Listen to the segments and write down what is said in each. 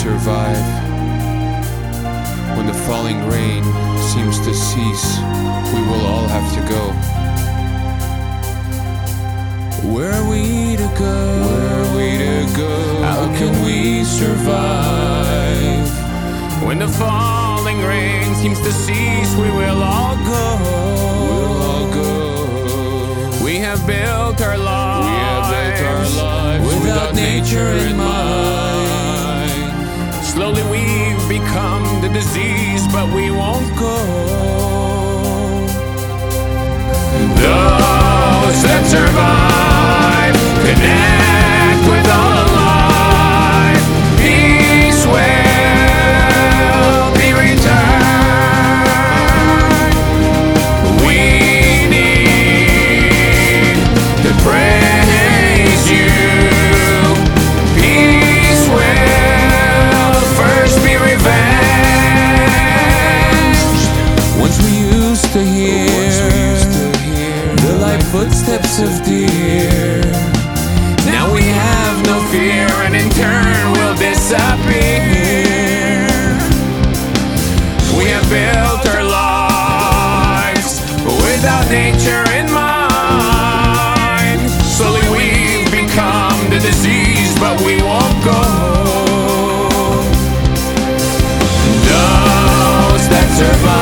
survive? When the falling rain seems to cease, we will all have to go. Where are we to go? Where are we to go? How can we survive? When the falling rain seems to cease, we will all go. We'll all go. We have built our lives. We have built our lives without nature in mind. We've the disease, but we won't go. Footsteps of deer. Now we have no fear, and in turn will disappear. We have built our lives without nature in mind. Slowly we've become the disease, but we won't go. Those that survive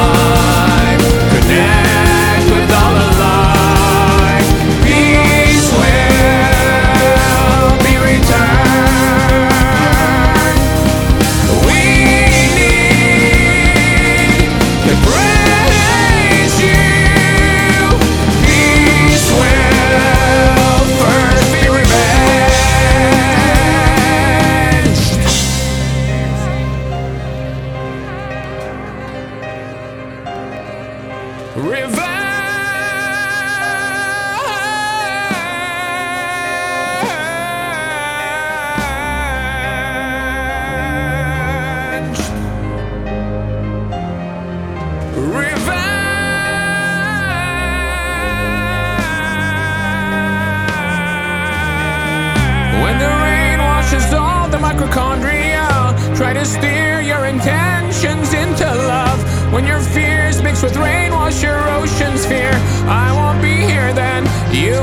When your fears mix with rain, wash your oceans fear. I won't be here then, you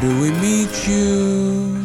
do we meet you?